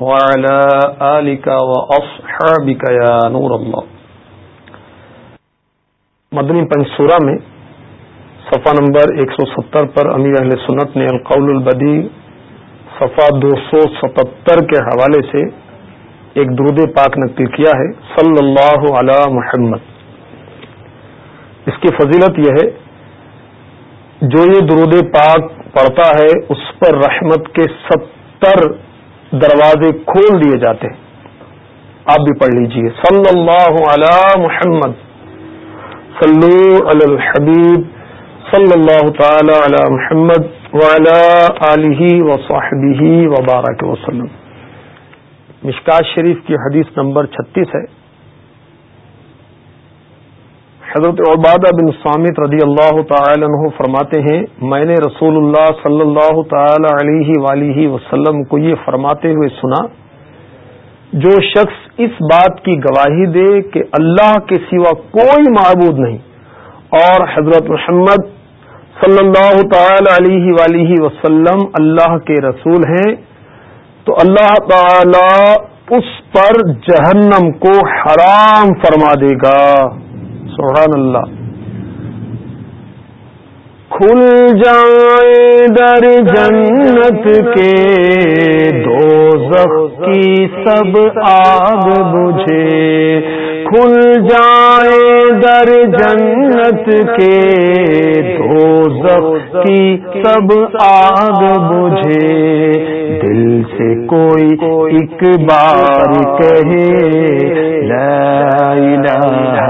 وعلى آلك وأصحابك يا نور الله. مدنی پنسورہ میں صفحہ نمبر 170 پر امیر اہل سنت نے القول البدی صفحہ دو سو ستہتر کے حوالے سے ایک درود پاک نقل کیا ہے، صلی اللہ علی محمد۔ اس کی فضیلت یہ ہے، جو یہ درود پاک پڑھتا ہے، اس پر رحمت کے ستر دروازے کھول دیے جاتے آپ بھی پڑھ لیجیے۔ صلی اللہ علی محمد۔ صلو علی الحبیب۔ صلی اللہ تعالی علی محمد وعلی آلہ وصحبہ وبارک وسلم۔ مشکات شریف کی حدیث نمبر چھتیس ہے۔ حضرت عبادہ بن سامت رضی اللہ تعالی عنہ فرماتے ہیں، میں نے رسول اللہ صلی اللہ تعالی علیہ ولیہ وسلم کو یہ فرماتے ہوئے سنا، جو شخص اس بات کی گواہی دے کہ اللہ کے سوا کوئی معبود نہیں۔ اور حضرت محمد صلی اللہ تعالی علیہ ولیہ وسلم اللہ کے رسول ہیں، تو اللہ تعالی اس پر جہنم کو حرام فرما دے گا۔ سبحان اللہ۔ کھل جائیں در جنت کے دو کی سب آگ بجھے۔ کھل جائیں در جنت کے دو کی سب آگ بجھے۔ دل سے کوئی ایک بار کہے لا الہ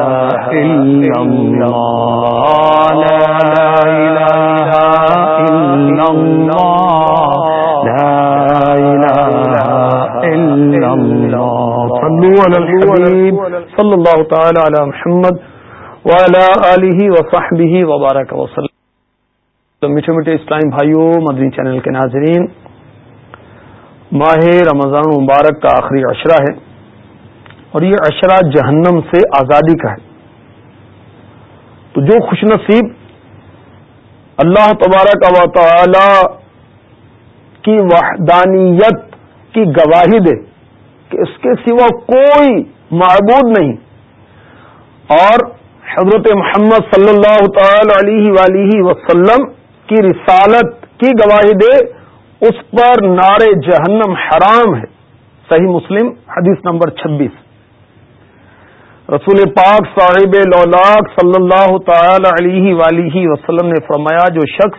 الا اللہ لا الہ الا اللہ لا الہ الا اللہ صلو علی الحبیب صلی اللہ تعالی علی محمد وعلی آلہ وصحبہ وبارک وسلم میٹھے میٹھے اسلام بھائیوں مدنی چینل کے ناظرین ماہ رمضان مبارک کا آخری عشرہ ہے اور یہ عشرہ جہنم سے آزادی کا ہے۔ تو جو خوش نصیب اللہ تبارک و تعالی کی وحدانیت کی گواہی دے کہ اس کے سوا کوئی معبود نہیں۔ اور حضرت محمد صلی اللہ تعالی علیہ ولیہ وسلم کی رسالت کی گواہی دے اس پر نار جہنم حرام ہے۔ صحیح مسلم، حدیث نمبر چھبیس۔ رسول پاک صاحب لولاک صلی اللہ تعالی علیہ ولیہ وسلم نے فرمایا، جو شخص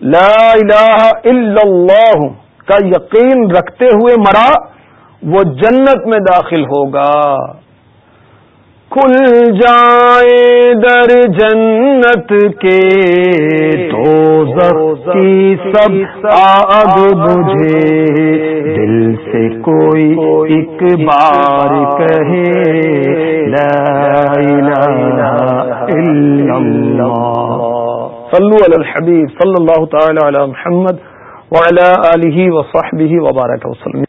لا الہ الا اللہ کا یقین رکھتے ہوئے مرا، وہ جنت میں داخل ہوگا۔ کھل جائے در جنت کے تو کی سب آگ بجھے۔ دل سے کوئی ایک بار کہے، لا الہ الا اللہ۔ صلو علی الحبیب صلی اللہ تعالی علی محمد وعلی آلہ وصحبہ وبارک وسلم۔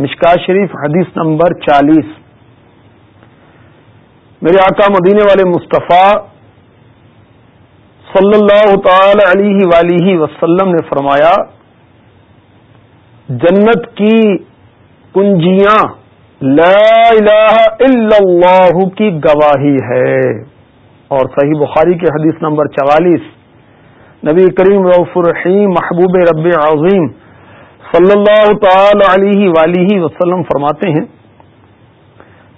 مشکا شریف حدیث نمبر چالیس۔ میرے آقا مدینے والے مصطفیٰ صلی اللہ تعالی علیہ ولیہ وسلم نے فرمایا، جنت کی کنجیاں لا الہ الا اللہ کی گواہی ہے۔ اور صحیح بخاری کے حدیث نمبر چوالیس، نبی کریم رف الرحیم محبوب رب عظیم صلی اللہ تعالی علیہ ولیہ وسلم فرماتے ہیں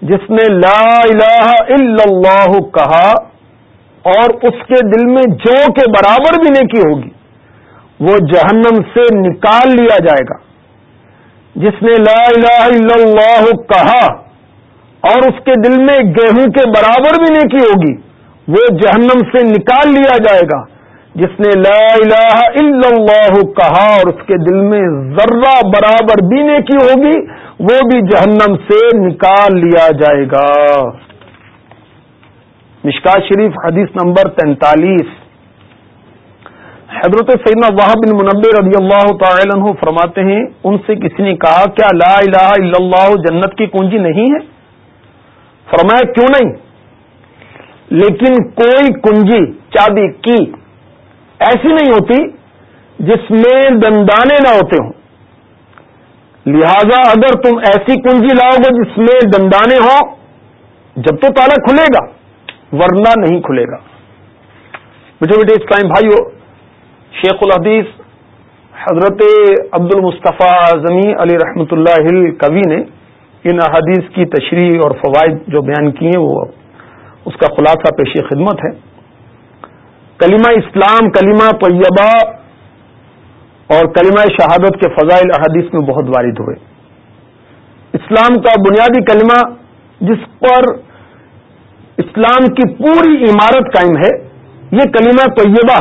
جس نے لا الہ الا اللہ کہا اور اس کے دل میں جو کے برابر بھی نیکی ہوگی، وہ جہنم سے نکال لیا جائے گا۔ جس نے لا الہ الا اللہ کہا اور اس کے دل میں گیہوں کے برابر بھی نیکی ہوگی، وہ جہنم سے نکال لیا جائے گا۔ جس نے لا الہ الا اللہ کہا اور اس کے دل میں ذرہ برابر بھی نیکی ہوگی وہ بھی جہنم سے نکال لیا جائے گا۔ مشکا شریف حدیث نمبر تینتالیس۔ حضرت سیدنا واہ بن منبر رضی اللہ تعالی عنہ فرماتے ہیں، ان سے کسی نے کہا، کیا لا الہ الا اللہ جنت کی کنجی نہیں ہے؟ فرمایا، کیوں نہیں؟ لیکن کوئی کنجی، چابی کی ایسی نہیں ہوتی جس میں دندانے نہ ہوتے ہوں۔ لہذا اگر تم ایسی کنجی لاؤ گے جس میں دندانے ہوں، جب تو تالا کھلے گا، ورنہ نہیں کھلے گا۔ مجھے بیٹے اسلام بھائی شیخ الحدیث حضرت عبد المصطفیٰ اعظمی علی رحمۃ اللہ کبی نے ان احادیث کی تشریح اور فوائد جو بیان کیے وہ اس کا خلاصہ پیشی خدمت ہے۔ کلمہ اسلام، کلمہ طیبہ اور کلمہ شہادت کے فضائل احادیث میں بہت وارد ہوئے۔ اسلام کا بنیادی کلمہ جس پر اسلام کی پوری عمارت قائم ہے، یہ کلمہ طیبہ،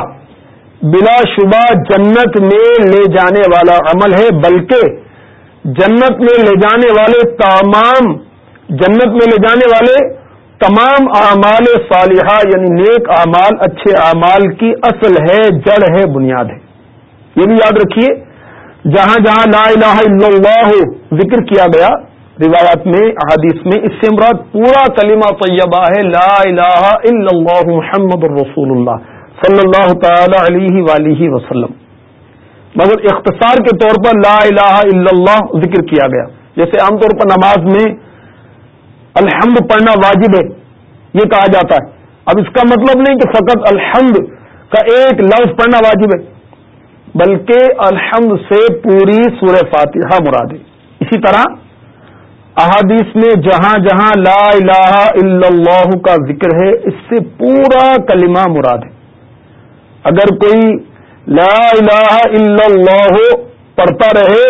بلا شبہ جنت میں لے جانے والا عمل ہے، بلکہ جنت میں لے جانے والے تمام، جنت میں لے جانے والے تمام اعمال صالحہ یعنی نیک اعمال، اچھے اعمال کی اصل ہے، جڑ ہے، بنیاد ہے۔ یہ بھی یاد رکھیے، جہاں جہاں لا الہ الا اللہ ذکر کیا گیا، روایات میں، احادیث میں، اس سے مراد پورا کلمہ طیبہ ہے، لا الہ الا اللہ محمد الرسول اللہ صلی اللہ تعالی علیہ ولیہ وسلم۔ مگر اختصار کے طور پر لا الہ الا اللہ ذکر کیا گیا۔ جیسے عام طور پر نماز میں الحمد پڑھنا واجب ہے، یہ کہا جاتا ہے۔ اب اس کا مطلب نہیں کہ فقط الحمد کا ایک لفظ پڑھنا واجب ہے۔ بلکہ الحمد سے پوری سورہ فاتحہ مراد ہے اسی طرح احادیث میں جہاں جہاں لا الہ الا اللہ کا ذکر ہے، اس سے پورا کلمہ مراد ہے۔ اگر کوئی لا الہ الا اللہ پڑھتا رہے،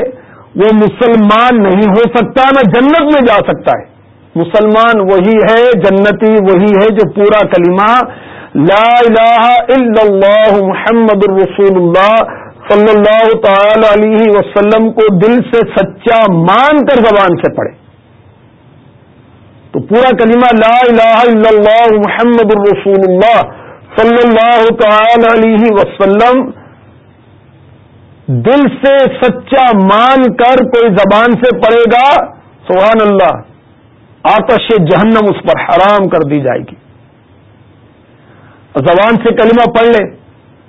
وہ مسلمان نہیں ہو سکتا، نہ جنت میں جا سکتا ہے۔ مسلمان وہی ہے، جنتی وہی ہے جو پورا کلمہ لا الہ الا اللہ محمد الرسول اللہ صلی اللہ تعالی علیہ وسلم کو دل سے سچا مان کر زبان سے پڑھے۔ تو پورا کلمہ لا الہ الا اللہ محمد الرسول اللہ صلی اللہ تعالی علیہ وسلم دل سے سچا مان کر کوئی زبان سے پڑے گا سبحان اللہ آتش جہنم اس پر حرام کر دی جائے گی۔ زبان سے کلمہ پڑھ لے۔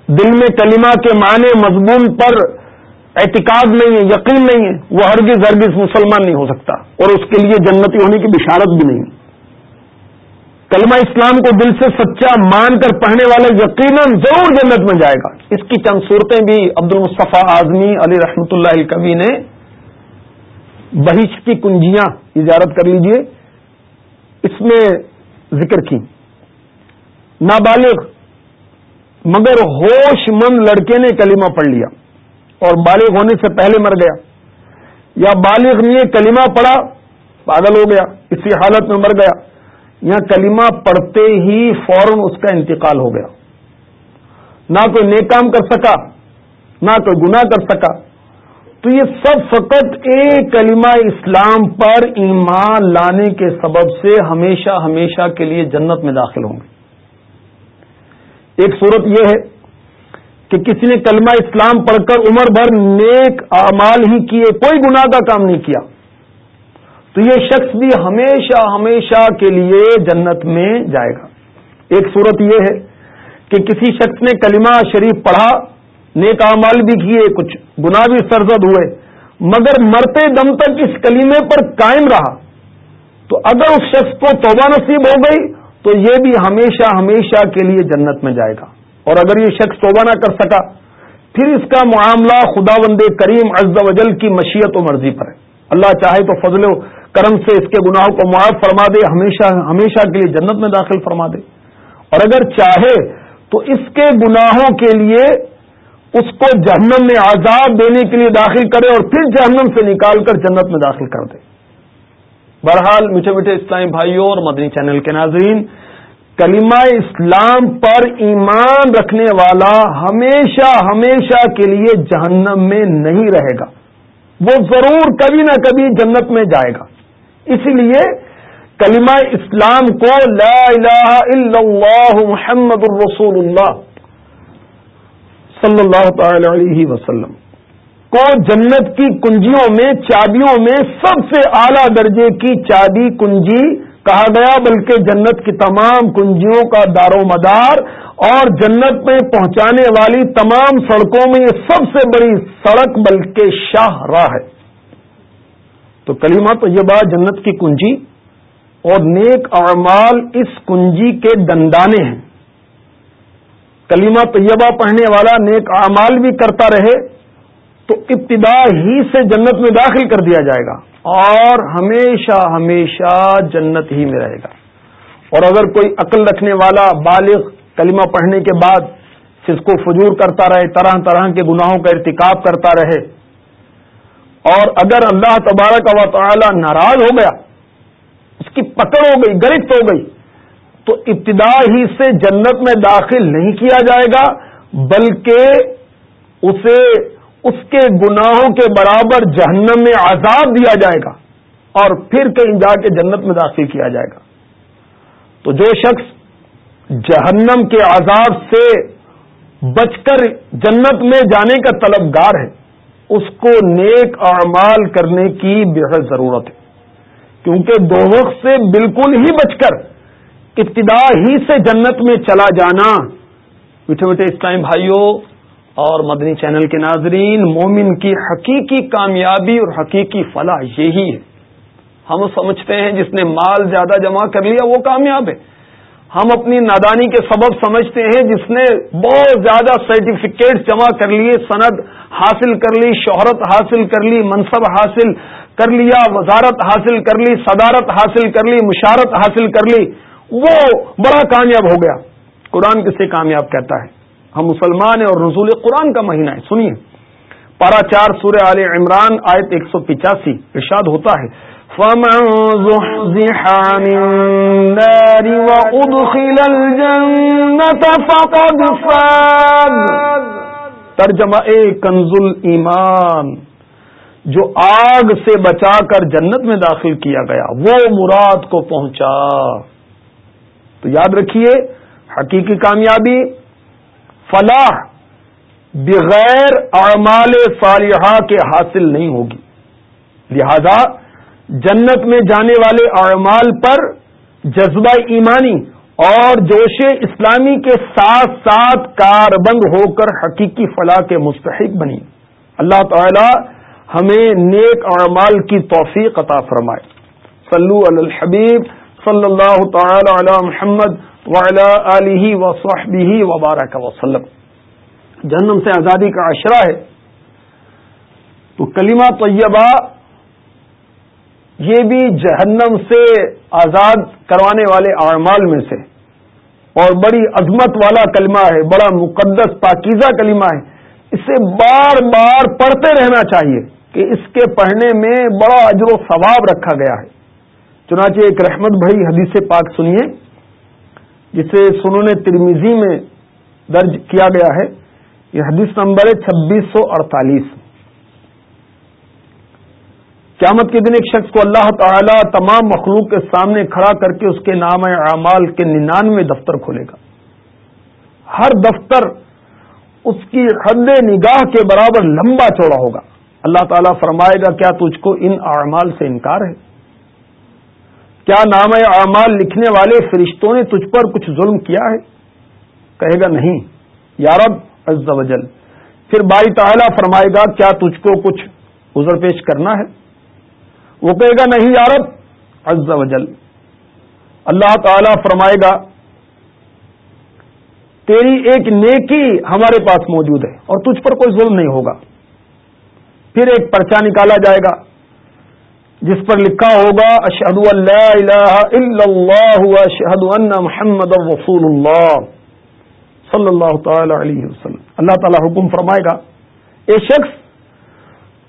دل میں کلمہ کے معنی مضمون پر اعتقاد نہیں ہے، یقین نہیں ہے، وہ ہرگز ہرگز مسلمان نہیں ہو سکتا اور اس کے لیے جنتی ہونے کی بشارت بھی نہیں۔ کلمہ اسلام کو دل سے سچا مان کر پڑھنے والا یقیناً ضرور جنت میں جائے گا۔ اس کی چند صورتیں بھی عبد المصطفیٰ اعظمی علی رحمۃ اللہ کبھی نے بہش کی کنجیاں اجارت کر لیجیے۔ اس میں ذکر کی۔ نابالغ مگر ہوش مند لڑکے نے کلمہ پڑھ لیا اور بالغ ہونے سے پہلے مر گیا۔ یا بالغ نے کلمہ پڑھا، پاگل ہو گیا، اسی حالت میں مر گیا۔ یہاں کلمہ پڑھتے ہی فوراً اس کا انتقال ہو گیا۔ نہ کوئی نیک کام کر سکا، نہ کوئی گناہ کر سکا۔ تو یہ سب فقط ایک کلمہ اسلام پر ایمان لانے کے سبب سے ہمیشہ ہمیشہ کے لیے جنت میں داخل ہوں گے۔ ایک صورت یہ ہے کہ کسی نے کلمہ اسلام پڑھ کر عمر بھر نیک اعمال ہی کیے، کوئی گناہ کا کام نہیں کیا۔ تو یہ شخص بھی ہمیشہ ہمیشہ کے لیے جنت میں جائے گا۔ ایک صورت یہ ہے کہ کسی شخص نے کلمہ شریف پڑھا، نیک امال بھی کیے، کچھ گناہ بھی سرزد ہوئے، مگر مرتے دم تک اس کلیمے پر قائم رہا۔ تو اگر اس شخص کو توبہ نصیب ہو گئی تو یہ بھی ہمیشہ ہمیشہ کے لیے جنت میں جائے گا۔ اور اگر یہ شخص توبہ نہ کر سکا، پھر اس کا معاملہ خدا وند کریم عز و جل کی مشیت و مرضی پر ہے۔ اللہ چاہے تو فضل و کرم سے اس کے گناہوں کو معاف فرما دے، ہمیشہ ہمیشہ کے لیے جنت میں داخل فرما دے۔ اور اگر چاہے تو اس کے گناہوں کے لیے اس کو جہنم میں آزاد دینے کے لیے داخل کرے اور پھر جہنم سے نکال کر جنت میں داخل کر دے۔ بہرحال میٹھے میٹھے اسلامی بھائیوں اور مدنی چینل کے ناظرین، کلمہ اسلام پر ایمان رکھنے والا ہمیشہ ہمیشہ کے لیے جہنم میں نہیں رہے گا۔ وہ ضرور کبھی نہ کبھی جنت میں جائے گا۔ اسی لیے کلمہ اسلام کو لا الہ الا اللہ محمد الرسول اللہ صلی اللہ تعالی علیہ وسلم کو جنت کی کنجیوں میں، چابیوں میں سب سے اعلی درجے کی چابی کنجی کہا گیا، بلکہ جنت کی تمام کنجیوں کا دار و مدار اور جنت میں پہنچانے والی تمام سڑکوں میں یہ سب سے بڑی سڑک، بلکہ شاہ راہ ہے۔ تو کلیمہ تو یہ بات، جنت کی کنجی اور نیک اعمال اس کنجی کے دندانے ہیں۔ کلیمہ طیبہ پڑھنے والا نیک اعمال بھی کرتا رہے۔ تو ابتدا ہی سے جنت میں داخل کر دیا جائے گا اور ہمیشہ ہمیشہ جنت ہی میں رہے گا۔ اور اگر کوئی عقل رکھنے والا بالغ کلمہ پڑھنے کے بعد جس کو فجور کرتا رہے، طرح طرح کے گناہوں کا ارتکاب کرتا رہے، اور اگر اللہ تبارک و تعالی ناراض ہو گیا، اس کی پکڑ ہو گئی، گرفت ہو گئی، تو ابتدا ہی سے جنت میں داخل نہیں کیا جائے گا، بلکہ اسے اس کے گناہوں کے برابر جہنم میں عذاب دیا جائے گا اور پھر کہیں جا کے جنت میں داخل کیا جائے گا۔ تو جو شخص جہنم کے عذاب سے بچ کر جنت میں جانے کا طلبگار ہے، اس کو نیک اعمال کرنے کی بےحد ضرورت ہے۔ کیونکہ دو وقت سے بالکل ہی بچ کر ابتدا ہی سے جنت میں چلا جانا۔ میٹھے میٹھے اسلام بھائیوں اور مدنی چینل کے ناظرین، مومن کی حقیقی کامیابی اور حقیقی فلاح یہی ہے۔ ہم سمجھتے ہیں جس نے مال زیادہ جمع کر لیا، وہ کامیاب ہے۔ ہم اپنی نادانی کے سبب سمجھتے ہیں جس نے بہت زیادہ سرٹیفکیٹ جمع کر لیے، سند حاصل کر لی، شہرت حاصل کر لی، منصب حاصل کر لیا، وزارت حاصل کر لی، صدارت حاصل کر لی، مشارت حاصل کر لی۔ وہ بڑا کامیاب ہو گیا۔ قرآن کسے کامیاب کہتا ہے؟ ہم مسلمان ہیں اور رضول قرآن کا مہینہ ہے۔ سنیے۔ پارا چار سورہ عال عمران آیت ایک سو پچاسی ارشاد ہوتا ہے۔ ترجمہ اے کنزل ایمان جو آگ سے بچا کر جنت میں داخل کیا گیا، وہ مراد کو پہنچا۔ تو یاد رکھیے، حقیقی کامیابی فلاح بغیر اعمال صالحہ کے حاصل نہیں ہوگی۔ لہذا جنت میں جانے والے اعمال پر جذبہ ایمانی اور جوش اسلامی کے ساتھ ساتھ کار بند ہو کر حقیقی فلاح کے مستحق بنی۔ اللہ تعالی ہمیں نیک اعمال کی توفیق عطا فرمائے۔ صلو علی الحبیب صلی اللہ تعالی علی محمد وعلی علیہ و صحبہ وبارک وسلم۔ جہنم سے آزادی کا عشرہ ہے۔ تو کلمہ طیبہ یہ بھی جہنم سے آزاد کروانے والے اعمال میں سے۔ اور بڑی عظمت والا کلمہ ہے، بڑا مقدس پاکیزہ کلمہ ہے۔ اسے بار بار پڑھتے رہنا چاہیے کہ اس کے پڑھنے میں بڑا اجر و ثواب رکھا گیا ہے۔ چنانچہ ایک رحمت بھائی حدیث پاک سنیے۔ جسے سنون ترمیزی میں درج کیا گیا ہے، یہ حدیث نمبر ہے چھبیس سو اڑتالیس۔ قیامت کے دن ایک شخص کو اللہ تعالی تمام مخلوق کے سامنے کھڑا کر کے اس کے نام اعمال کے ننانوے دفتر کھولے گا۔ ہر دفتر اس کی حد نگاہ کے برابر لمبا چوڑا ہوگا۔ اللہ تعالیٰ فرمائے گا، کیا تجھ کو ان اعمال سے انکار ہے؟ کیا نام اعمال لکھنے والے فرشتوں نے تجھ پر کچھ ظلم کیا ہے؟ کہے گا نہیں۔ یارب عز و جل۔ پھر بائی تعالیٰ فرمائے گا، کیا تجھ کو کچھ ازر پیش کرنا ہے؟ وہ کہے گا نہیں یارب عز و جل۔ اللہ تعالی فرمائے گا، تیری ایک نیکی ہمارے پاس موجود ہے اور تجھ پر کوئی ظلم نہیں ہوگا۔ پھر ایک پرچہ نکالا جائے گا۔ جس پر لکھا ہوگا اشہد اللہ الہ الا اللہ اشہد ان محمد رسول اللہ صلی اللہ تعالی علیہ وسلم۔ اللہ تعالی حکم فرمائے گا، اے شخص،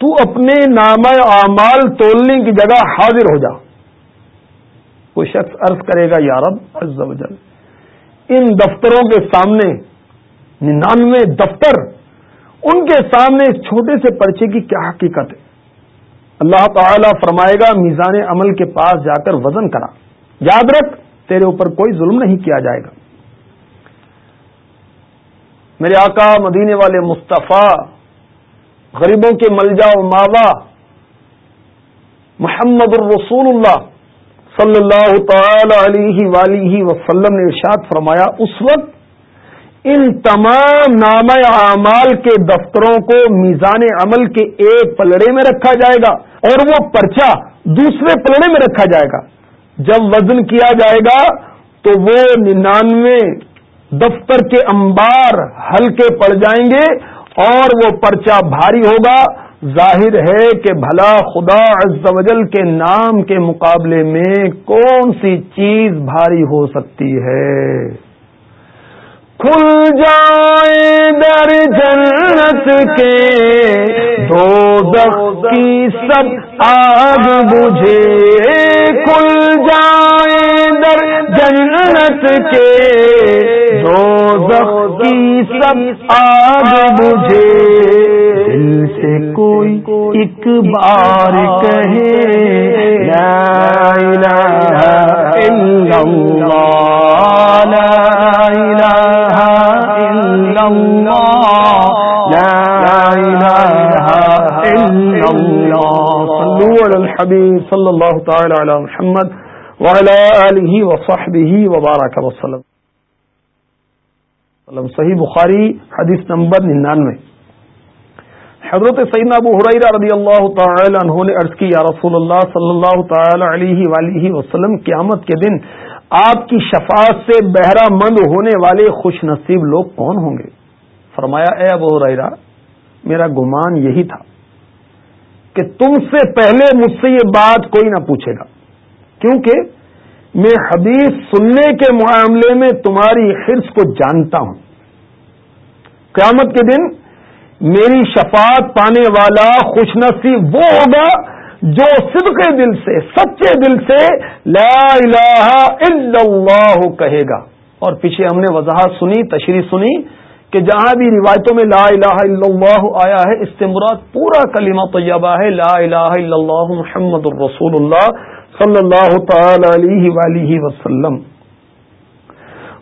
تو اپنے نام اعمال تولنے کی جگہ حاضر ہو جا۔ کوئی شخص عرض کرے گا یارب عز و جل، ان دفتروں کے سامنے، ننانوے دفتر، ان کے سامنے اس چھوٹے سے پرچے کی کیا حقیقت ہے؟ اللہ تعالی فرمائے گا، میزان عمل کے پاس جا کر وزن کرا۔ یاد رکھ، تیرے اوپر کوئی ظلم نہیں کیا جائے گا۔ میرے آقا مدینے والے مصطفیٰ، غریبوں کے ملجا و ماوا، محمد الرسول اللہ صلی اللہ تعالی علیہ وسلم نے ارشاد فرمایا، اس وقت ان تمام نام اعمال کے دفتروں کو میزان عمل کے ایک پلڑے میں رکھا جائے گا اور وہ پرچا دوسرے پلڑے میں رکھا جائے گا۔ جب وزن کیا جائے گا تو وہ ننانوے دفتر کے انبار ہلکے پڑ جائیں گے اور وہ پرچا بھاری ہوگا۔ ظاہر ہے کہ بھلا خدا عز و جل کے نام کے مقابلے میں کون سی چیز بھاری ہو سکتی ہے؟ کھل جائے در جنت کے۔ دو کی سب آگ بجھے۔ کھل جائے در جنت کے۔ دو کی سب آگ بجھے۔ دل سے کوئی ایک بار کہے، لا الہ الا اللہ، لا الہ الحبیب صلی اللہ تعالی علی محمد وعلى آلہ وصحبہ وبارک وسلم. صحیح بخاری حدیث نمبر ننانوے. حضرت سیدنا ابو حریرہ رضی اللہ تعالی عنہ نے عرض کی، یا رسول اللہ صلی اللہ تعالی علیہ وآلہ وسلم، قیامت کے دن آپ کی شفاعت سے بہرا مند ہونے والے خوش نصیب لوگ کون ہوں گے؟ فرمایا، اے ابو ریرا میرا گمان یہی تھا کہ تم سے پہلے مجھ سے یہ بات کوئی نہ پوچھے گا، کیونکہ میں حدیث سننے کے معاملے میں تمہاری حرص کو جانتا ہوں۔ قیامت کے دن میری شفاعت پانے والا خوش نصیب وہ ہوگا جو صدق دل سے، سچے دل سے لا الہ الا اللہ کہے گا۔ اور پیچھے ہم نے وضاحت سنی، تشریح سنی کہ جہاں بھی روایتوں میں لا الہ الا اللہ آیا ہے مراد پورا کلمہ طیبہ ہے، لا الہ الا اللہ محمد الرسول اللہ صلی اللہ تعالی علیہ وآلہ وسلم۔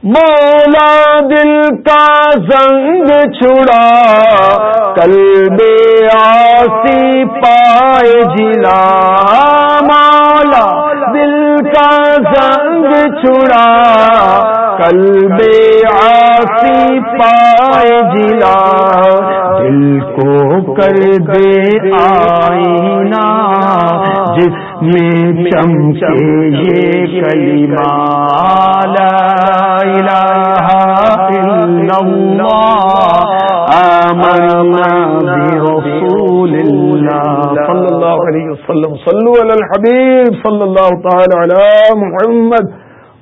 مولا دل کا زنگ چھڑا کل بے آسی پائے جلا مولا دل کا زنگ چھڑا کل بے آسی پائے جلا دل کو کر دے آئینہ، جس میں چمچے یہ کلمہ لا الہ الا اللہ آمنا برسول اللہ. صلی اللہ علیہ وسلم. صلو علی الحبیب صلی اللہ تعالی علی محمد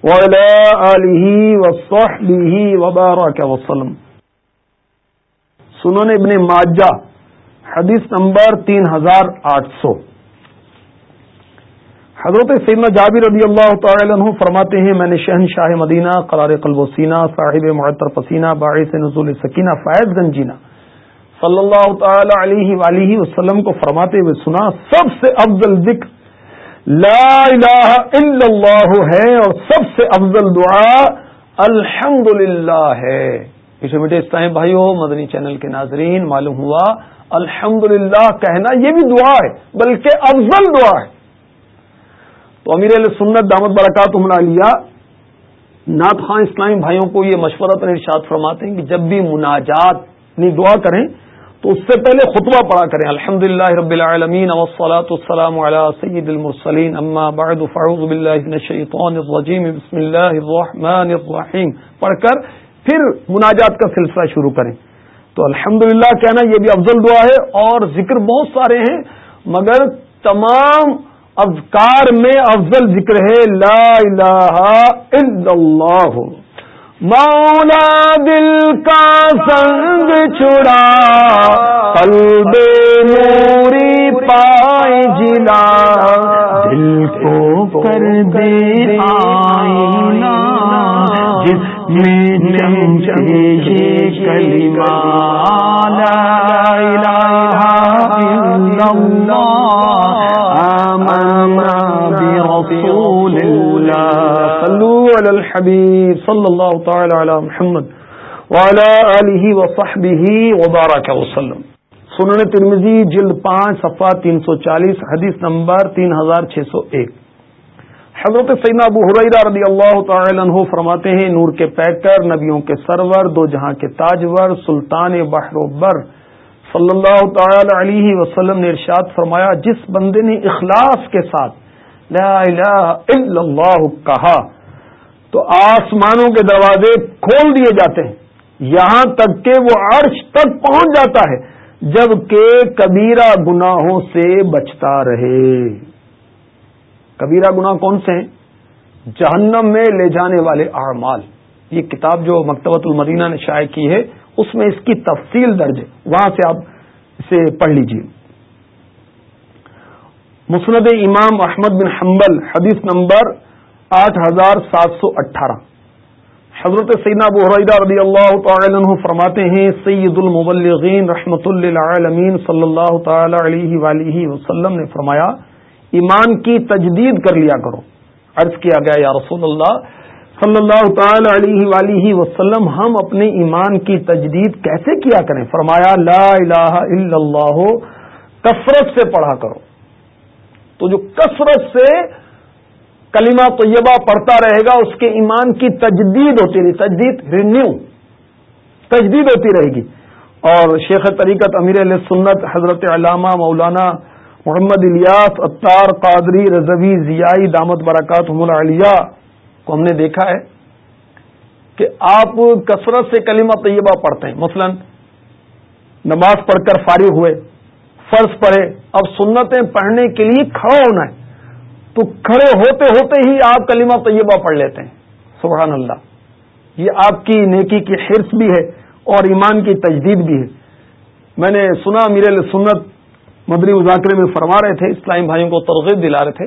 وعلى آلہ وصحبہ وبارک وسلم. سنن ابن ماجہ، حدیث نمبر تین ہزار آٹھ سو. حضرت سیدنا جابر رضی اللہ تعالی عنہ فرماتے ہیں، میں نے شہن شاہ مدینہ، قرار قلب و سینہ، صاحب معطر پسینہ، باعث نزول سکینہ فائد گنجینہ صلی اللہ تعالی علیہ وآلہ وسلم کو فرماتے ہوئے سنا، سب سے افضل ذکر لا الہ الا اللہ ہے اور سب سے افضل دعا الحمد ہے۔ پیچھے بیٹے اس طرح مدنی چینل کے ناظرین، معلوم ہوا الحمد کہنا یہ بھی دعا ہے، بلکہ افضل دعا ہے۔ تو امیر علیہ سنت دامت برکات لیا۔ نعت خان اسلامی بھائیوں کو یہ مشورہ ارشاد فرماتے ہیں کہ جب بھی مناجات نہیں دعا کریں تو اس سے پہلے خطبہ پڑھا کریں۔ الحمد للہ رب العالمین وسلاۃ السلام علیہ سید المرسلین۔ اما بعد، فاعوذ باللہ من الشیطان الرجیم۔ بسم اللہ الرحمن الرحیم۔ پڑھ کر پھر مناجات کا سلسلہ شروع کریں۔ تو الحمد کہنا یہ بھی افضل دعا ہے اور ذکر بہت سارے ہیں، مگر تمام اذکار میں افضل ذکر ہے لا الہ الا اللہ۔ مولا دل کا سنگ چھڑا، قلب نوری پائے جلا۔ دل کو کر دے آئینہ، جس میں چمچے یہ کلمہ۔ الحبيب صلى الله تعالى على محمد وعلى آله وصحبه وبارك وسلم. سنن ترمزی جلد پانچ، صفحہ تین سو چالیس، حدیث نمبر تین ہزار چھ سو ایک. حضرت سیدنا ابو حریرہ رضی اللہ تعالی عنہ فرماتے ہیں، نور کے پیکر، نبیوں کے سرور، دو جہاں کے تاجور، سلطان بحر و بر۔ صلی اللہ تعالی علیہ وسلم نے ارشاد فرمایا، جس بندے نے اخلاص کے ساتھ لا الہ الا اللہ کہا تو آسمانوں کے دروازے کھول دیے جاتے ہیں۔ یہاں تک کہ وہ عرش تک پہنچ جاتا ہے، جبکہ کبیرہ گناہوں سے بچتا رہے۔ کبیرہ گناہ کون سے ہیں؟ جہنم میں لے جانے والے اعمال۔ یہ کتاب جو مکتبۃ المدینہ نے شائع کی ہے، اس میں اس کی تفصیل درج ہے۔ وہاں سے آپ اسے پڑھ لیجیے مسند امام احمد بن حنبل، حدیث نمبر آٹھ ہزار سات سو اٹھارہ۔ حضرت سیدنا ابو رضی اللہ تعالی عنہ فرماتے ہیں سید المبلغین رحمت اللہ صلی اللہ تعالی علیہ وآلہ وسلم نے فرمایا، ایمان کی تجدید کر لیا کرو۔ عرض کیا گیا، یا رسول اللہ، صلی اللہ تعالی علیہ وآلہ وسلم، ہم اپنے ایمان کی تجدید کیسے کیا کریں؟ فرمایا، لا الہ الا اللہ، کثرت سے پڑھا کرو۔ تو جو کثرت سے کلمہ طیبہ پڑھتا رہے گا، اس کے ایمان کی تجدید ہوتی رہی، تجدید رینیو تجدید ہوتی رہے گی۔ اور شیخ طریقت امیر علیہ سنت حضرت علامہ مولانا محمد الیاس اطار قادری رضوی ضیائی دامت برکات علیہ کو ہم نے دیکھا ہے کہ آپ کثرت سے کلمہ طیبہ پڑھتے ہیں۔ مثلا نماز پڑھ کر فارغ ہوئے، فرض پڑھے، اب سنتیں پڑھنے کے لیے کھڑا ہونا ہے۔ تو کھڑے ہوتے ہوتے ہی آپ کلمہ طیبہ پڑھ لیتے ہیں۔ سبحان اللہ۔ یہ آپ کی نیکی کی حرص بھی ہے اور ایمان کی تجدید بھی ہے۔ میں نے سنا میرے سنت مدری مذاکرے میں فرما رہے تھے اسلامی بھائیوں کو ترغیب دلا رہے تھے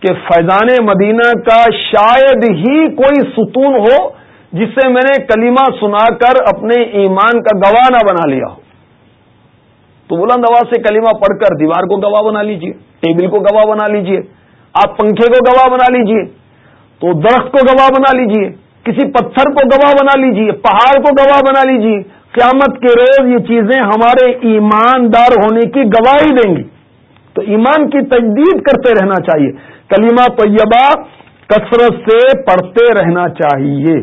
کہ فیضان مدینہ کا شاید ہی کوئی ستون ہو جس سے میں نے کلمہ سنا کر اپنے ایمان کا گواہ نہ بنا لیا ہو۔ تو بلند آواز سے کلمہ پڑھ کر دیوار کو گواہ بنا لیجیے، ٹیبل کو گواہ بنا لیجیے۔ آپ پنکھے کو گواہ بنا لیجیے، تو درخت کو گواہ بنا لیجیے، کسی پتھر کو گواہ بنا لیجیے، پہاڑ کو گواہ بنا لیجیے، قیامت کے روز یہ چیزیں ہمارے ایماندار ہونے کی گواہی دیں گی۔ تو ایمان کی تجدید کرتے رہنا چاہیے۔ کلیمہ طیبہ کثرت سے پڑھتے رہنا چاہیے۔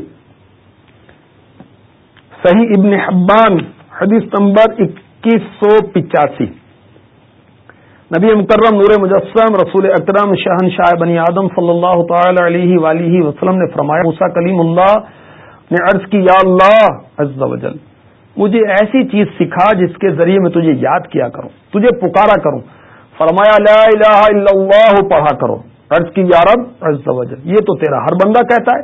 صحیح ابن حبان، حدیث نمبر اکیس سو پچاسی۔ نبی مکرم نور مجسم رسول اکرم شہن شاہ بنی آدم صلی اللہ تعالی علیہ وآلہ وسلم نے فرمایا موسا کلیم اللہ نے عرض کی، یا اللہ عز و جل، مجھے ایسی چیز سکھا جس کے ذریعے میں تجھے یاد کیا کروں، تجھے پکارا کروں۔ فرمایا، لا الہ الا اللہ، پڑھا کرو۔ عرض کی یارب عز و جل، یہ تو تیرا ہر بندہ کہتا ہے۔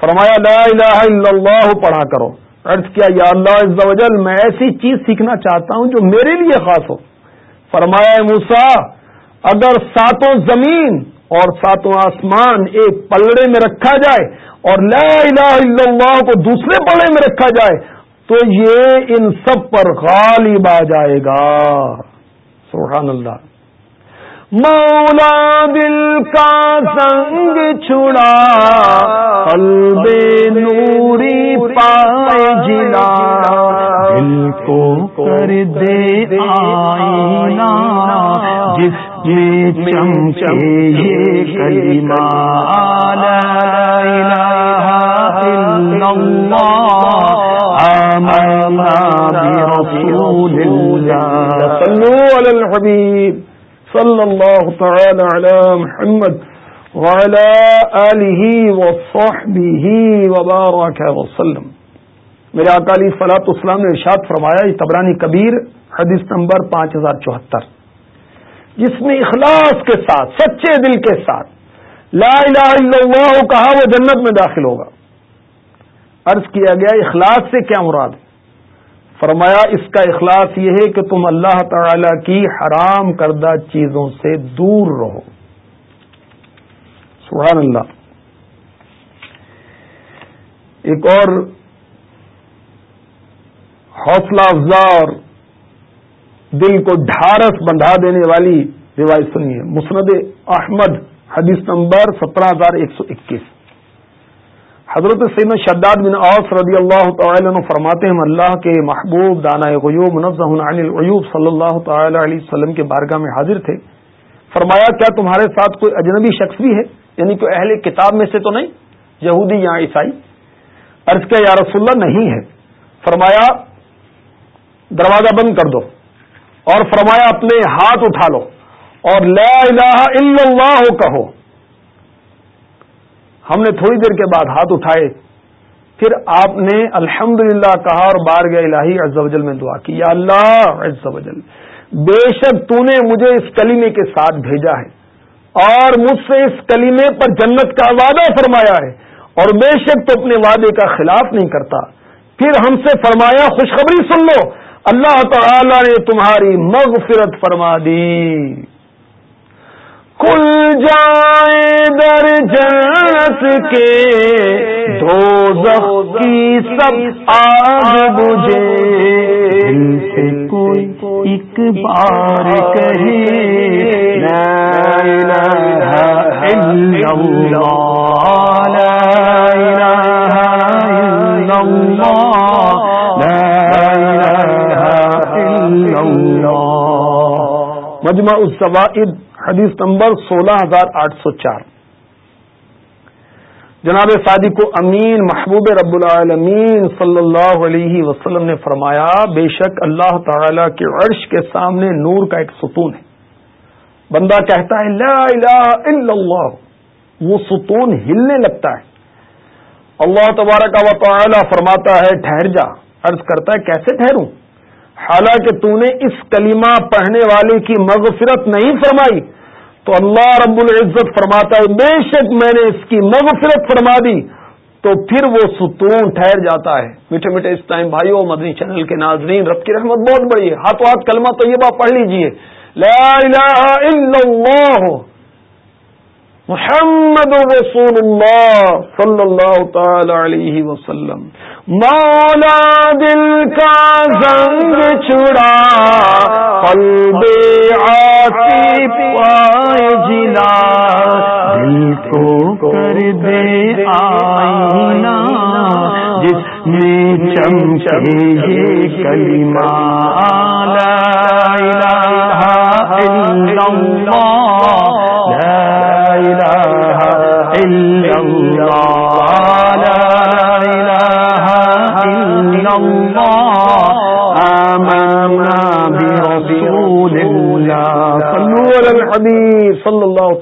فرمایا، لا الہ الا اللہ، پڑھا کرو۔ عرض کیا، یا اللہ عز و جل، میں ایسی چیز سیکھنا چاہتا ہوں جو میرے لیے خاص ہو۔ فرمایا موسا اگر ساتوں زمین اور ساتوں آسمان ایک پلڑے میں رکھا جائے اور لا الہ الا اللہ کو دوسرے پلڑے میں رکھا جائے، تو یہ ان سب پر غالب آ جائے گا۔ سبحان اللہ۔ مولا دل کا سنگ چھڑا قلب نوری پائے جلا۔ دل کو کر دے آئینہ، جس میں چمچے یہ کلمہ، لا الہ الا اللہ الحبيب صلى الله تعالى على محمد وعلى آله وصحبه وبارك وسلم. میرے اکالی فلاط اسلام نے ارشاد فرمایا تبرانی کبیر، حدیث نمبر پانچ ہزار چوہتر. جس میں اخلاص کے ساتھ، سچے دل کے ساتھ، لا الہ الا اللہ کہا وہ جنت میں داخل ہوگا. عرض کیا گیا، اخلاص سے کیا مراد؟ ہے فرمایا، اس کا اخلاص یہ ہے کہ تم اللہ تعالی کی حرام کردہ چیزوں سے دور رہو۔ سبحان اللہ۔ ایک اور حوصلہ افزا اور دل کو ڈھارس بندھا دینے والی روایت سنیے مسند احمد، حدیث نمبر سترہ ہزار ایک سو اکیس۔ حضرت سید شداد بن اوس رضی اللہ تعالی عنہ فرماتے ہیں، اللہ کے محبوب دانا غیوب منزہ عن العیوب صلی اللہ تعالی علیہ وسلم کے بارگاہ میں حاضر تھے۔ فرمایا، کیا تمہارے ساتھ کوئی اجنبی شخص بھی ہے؟ یعنی کوئی اہل کتاب میں سے تو نہیں، یہودی یا عیسائی؟ عرض کیا، یا رسول اللہ، نہیں ہے۔ فرمایا، دروازہ بند کر دو اور فرمایا، اپنے ہاتھ اٹھا لو اور لا الہ الا اللہ کہو۔ ہم نے تھوڑی دیر کے بعد ہاتھ اٹھائے، پھر آپ نے الحمد کہا اور بار گیا الہی عز و جل میں دعا کی، یا اللہ عز و جل، بے شک تو نے مجھے اس کلیمے کے ساتھ بھیجا ہے اور مجھ سے اس کلیمے پر جنت کا وعدہ فرمایا ہے اور بے شک تو اپنے وعدے کا خلاف نہیں کرتا۔ پھر ہم سے فرمایا، خوشخبری سن لو، اللہ تعالی نے تمہاری مغفرت فرما دی۔ کل جائے در جنت کے دو کی سب آگ بجھے۔ دل سے کوئی ایک بار کہے، لا الہ الا اللہ، لا الہ الا اللہ، لا الہ الا اللہ۔ مجمع الزوائد حدیث نمبر سولہ ہزار آٹھ سو چار۔ جناب صادق و امین محبوب رب العالمین صلی اللہ علیہ وسلم نے فرمایا، بے شک اللہ تعالی کے عرش کے سامنے نور کا ایک ستون ہے۔ بندہ کہتا ہے، لا الہ الا اللہ۔ وہ ستون ہلنے لگتا ہے۔ اللہ تبارک و تعالی فرماتا ہے، ٹھہر جا۔ عرض کرتا ہے، کیسے ٹھہروں؟ حالانکہ تو نے اس کلمہ پڑھنے والے کی مغفرت نہیں فرمائی۔ تو اللہ رب العزت فرماتا ہے، بے شک میں نے اس کی مغفرت فرما دی، تو پھر وہ ستون ٹھہر جاتا ہے۔ میٹھے میٹھے اس ٹائم بھائیو، مدنی چینل کے ناظرین، رب کی رحمت بہت بڑی ہے۔ ہاتھوں ہاتھ کلمہ تو یہ پڑھ لیجیے۔ لا الہ الا اللہ، محمد رسول اللہ صلی اللہ تعالی علیہ وسلم۔ مولا دل کا زنگ چھڑا قلب آتی پائے جلا۔ دل کو کر دے آئینہ، جس میں چمچے یہ کلمہ۔ لا الہ الا اللہ صلی اللہ۔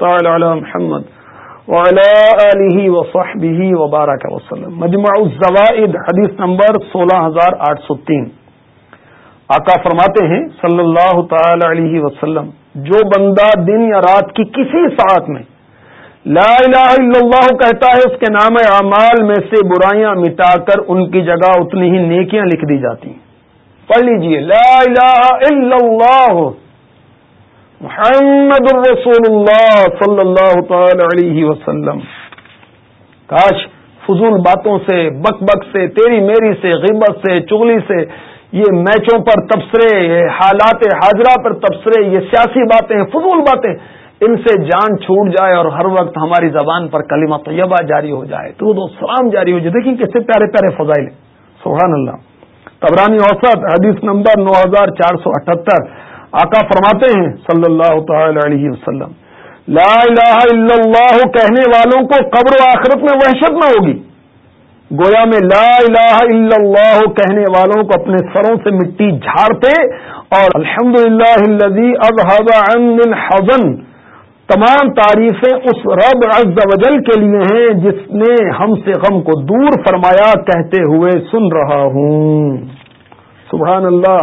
تعالی علی محمد وبارک وسلم. مجمع الزوائد حدیث نمبر سولہ ہزار آٹھ سو تین. آقا فرماتے ہیں، صلی اللہ تعالی علیہ وسلم، جو بندہ دن یا رات کی کسی ساتھ میں لا الہ الا اللہ کہتا ہے اس کے نام اعمال میں سے برائیاں مٹا کر ان کی جگہ اتنی ہی نیکیاں لکھ دی جاتی پڑھ لیجیے، لا الہ الا اللہ۔ محمد الرسول اللہ صلی اللہ تعالی علیہ وسلم۔ کاش فضول باتوں سے، بک بک سے، تیری میری سے، غیبت سے، چغلی سے یہ میچوں پر تبصرے، یہ حالات حاضرہ پر تبصرے، یہ سیاسی باتیں، فضول باتیں ان سے جان چھوٹ جائے اور ہر وقت ہماری زبان پر کلمہ طیبہ جاری ہو جائے، تو دو سلام جاری ہو جائے۔ دیکھیں کیسے پیارے پیارے فضائل سبحان اللہ۔ تبرانی اوسط، حدیث نمبر نو ہزار چار سو اٹھہتر آقا فرماتے ہیں صلی اللہ تعالی علیہ وسلم، لا الہ الا اللہ کہنے والوں کو قبر و آخرت میں وحشت نہ ہوگی۔ گویا میں لا الہ الا اللہ کہنے والوں کو اپنے سروں سے مٹی جھاڑتے اور الحمد للہ تمام تعریفیں اس رب عز و جل کے لیے ہیں جس نے ہم سے غم کو دور فرمایا، کہتے ہوئے سن رہا ہوں۔ سبحان اللہ۔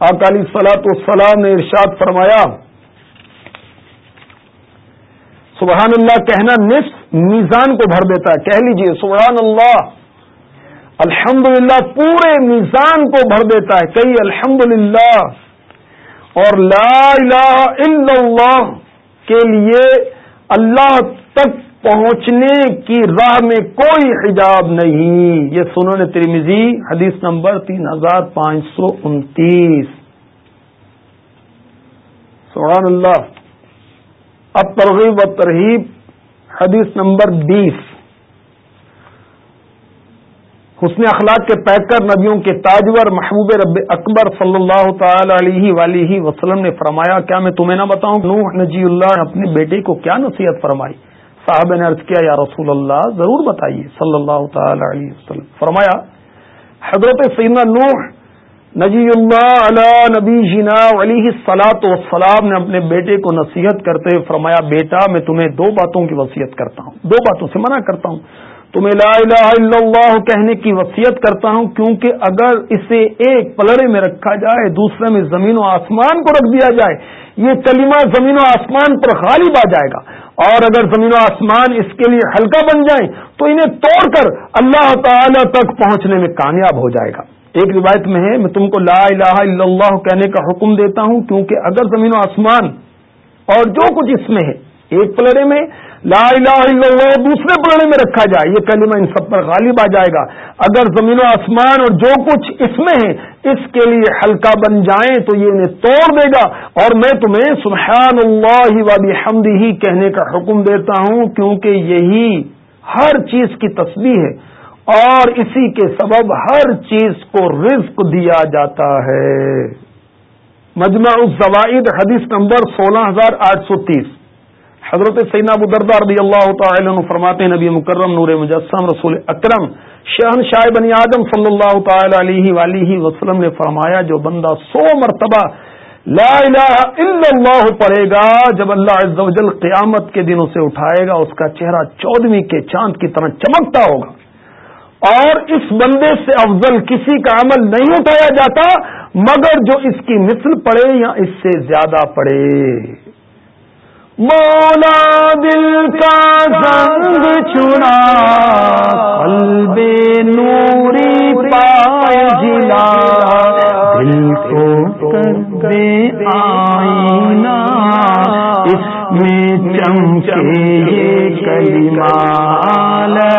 اکالی سلاط السلام نے ارشاد فرمایا، سبحان اللہ کہنا نصف میزان کو بھر دیتا ہے۔ کہہ لیجیے، سبحان اللہ۔ الحمد پورے میزان کو بھر دیتا ہے۔ کئی الحمد اور لا الہ الا اللہ۔ کے لیے اللہ تک پہنچنے کی راہ میں کوئی حجاب نہیں۔ یہ سنو نے ترمیزی حدیث نمبر تین ہزار پانچ سو انتیس۔ سبحان اللہ۔ اب ترغیب و ترہیب، حدیث نمبر بیس۔ حسن اخلاق کے پیکر نبیوں کے تاجور محبوب رب اکبر صلی اللہ تعالی علیہ ولیہ وسلم نے فرمایا، کیا میں تمہیں نہ بتاؤں؟ نوح نجی اللہ نے اپنے بیٹے کو کیا نصیحت فرمائی؟ صاحب نے عرض کیا، یا رسول اللہ، ضرور بتائیے، صلی اللہ تعالی علیہ وسلم۔ فرمایا، حضرت سیدنا نوح نجی اللہ علیہ نبی جنا علیہ سلاط وسلام نے اپنے بیٹے کو نصیحت کرتے فرمایا، بیٹا، میں تمہیں دو باتوں کی وصیت کرتا ہوں۔ دو باتوں سے منع کرتا ہوں۔ تمہیں لا الہ الا اللہ کہنے کی وصیت کرتا ہوں، کیونکہ اگر اسے ایک پلڑے میں رکھا جائے، دوسرے میں زمین و آسمان کو رکھ دیا جائے، یہ کلمہ زمین و آسمان پر غالب آ جائے گا۔ اور اگر زمین و آسمان اس کے لیے ہلکا بن جائیں تو انہیں توڑ کر اللہ تعالی تک پہنچنے میں کامیاب ہو جائے گا۔ ایک روایت میں ہے، میں تم کو لا الہ الا اللہ کہنے کا حکم دیتا ہوں، کیونکہ اگر زمین و آسمان اور جو کچھ اس میں ہے، ایک پلڑے میں لا الہ الا اللہ، دوسرے پلڑے میں رکھا جائے۔ یہ کلمہ ان سب پر غالب آ جائے گا۔ اگر زمین و آسمان اور جو کچھ اس میں ہے، اس کے لیے ہلکا بن جائیں تو یہ انہیں توڑ دے گا۔ اور میں تمہیں سبحان اللہ و حمد ہی کہنے کا حکم دیتا ہوں، کیونکہ یہی ہر چیز کی تصویر ہے۔ اور اسی کے سبب ہر چیز کو رزق دیا جاتا ہے۔ مجمع الزوائد، حدیث نمبر سولہ ہزار آٹھ سو تیس۔ حضرت سینا ابو رضی اللہ تعالی عنہ فرماتے ہیں، نبی مکرم، نور مجسم، رسول اکرم، شہن شاہ بنی آدم صلی اللہ تعالی علیہ وآلہ وسلم نے فرمایا، جو بندہ سو مرتبہ لا الہ الا اللہ پڑھے گا، جب اللہ عز و جل قیامت کے دن اسے اٹھائے گا، اس کا چہرہ چودویں کے چاند کی طرح چمکتا ہوگا۔ اور اس بندے سے افضل کسی کا عمل نہیں اٹھایا جاتا، مگر جو اس کی مثل پڑے یا اس سے زیادہ پڑے مولا دل کا زنگ چنا، قلب نوری پائے جلا۔ دل کو کر دے آئینہ، اس میں چمکے یہ کلمہ۔ لا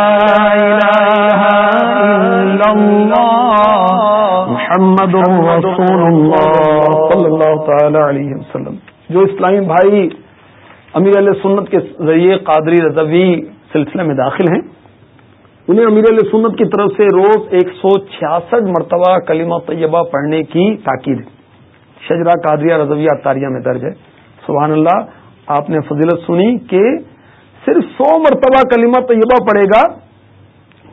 الہ الا اللہ۔ محمد رسول اللہ صلی اللہ تعالی علیہ وسلم۔ جو اسلامی بھائی امیر علیہ سنت کے ذریعے قادری رضوی سلسلے میں داخل ہیں۔ انہیں امیر علیہ سنت کی طرف سے روز ایک سو چھیاسٹھ مرتبہ کلمہ طیبہ پڑھنے کی تاکید۔ شجرا قادریہ رضویہ اطاریہ میں درج ہے۔ سبحان اللہ، آپ نے فضیلت سنی کہ صرف سو مرتبہ کلمہ طیبہ پڑھے گا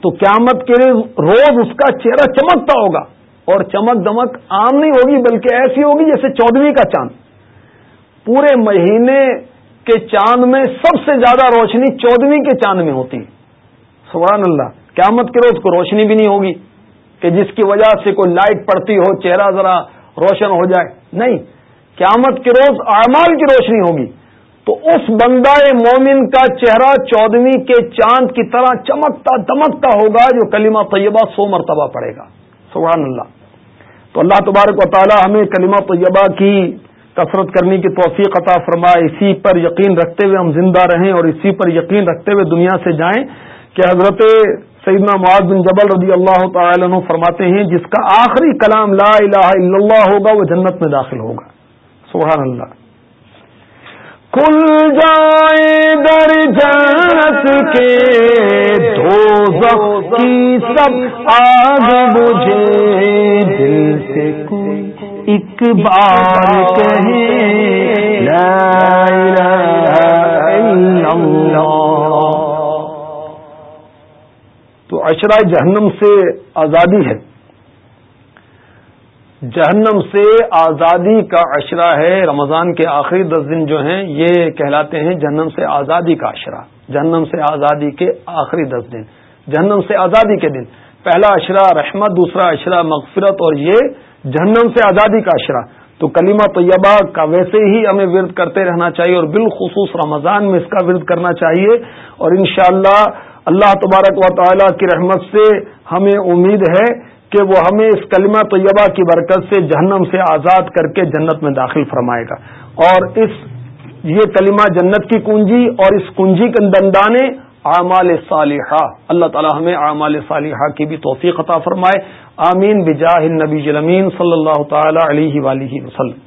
تو قیامت کے روز اس کا چہرہ چمکتا ہوگا اور چمک دمک عام نہیں ہوگی، بلکہ ایسی ہوگی جیسے چودہویں کا چاند۔ پورے مہینے کے چاند میں سب سے زیادہ روشنی چودہویں کے چاند میں ہوتی سبحان اللہ، قیامت کے روز کو روشنی بھی نہیں ہوگی کہ جس کی وجہ سے کوئی لائٹ پڑتی ہو، چہرہ ذرا روشن ہو جائے۔ نہیں، قیامت کے روز اعمال کی روشنی ہوگی۔ تو اس بندہ مومن کا چہرہ چودہویں کے چاند کی طرح چمکتا دمکتا ہوگا جو کلمہ طیبہ سو مرتبہ پڑے گا۔ سبحان اللہ۔ تو اللہ تبارک و تعالی ہمیں کلمہ طیبہ کی کثرت کرنے کی توفیق عطا فرمائے۔ اسی پر یقین رکھتے ہوئے ہم زندہ رہیں اور اسی پر یقین رکھتے ہوئے دنیا سے جائیں کہ حضرت سیدنا معاذ بن جبل رضی اللہ تعالی عنہ فرماتے ہیں، جس کا آخری کلام لا الہ الا اللہ ہوگا، وہ جنت میں داخل ہوگا۔ سبحان اللہ۔ کل جائے در جنت کے دو کی سب آگ بجھے، دل سے کوئی ایک بار تو اشرا جہنم سے آزادی ہے۔ جہنم سے آزادی کا اشرا ہے۔ رمضان کے آخری دس دن جو ہیں، یہ کہلاتے ہیں جہنم سے آزادی کا اشرا۔ جہنم سے آزادی کے آخری دس دن۔ جہنم سے آزادی کے دن۔ پہلا اشرا رحمت، دوسرا اشرا مغفرت اور یہ جہنم سے آزادی کا اشرا تو کلمہ طیبہ کا ویسے ہی ہمیں ورد کرتے رہنا چاہیے اور بالخصوص رمضان میں اس کا ورد کرنا چاہیے۔ اور انشاءاللہ اللہ اللہ تبارک و تعالی کی رحمت سے ہمیں امید ہے کہ وہ ہمیں اس کلمہ طیبہ کی برکت سے جہنم سے آزاد کر کے جنت میں داخل فرمائے گا۔ اور اس، یہ کلمہ جنت کی کنجی اور اس کنجی کے دندانے اعمال صالحہ۔ اللہ تعالی ہمیں اعمال صالحہ کی بھی توفیق عطا فرمائے۔ آمین بجاہ النبی جلمین صلی اللہ تعالی علیہ وآلہ وسلم۔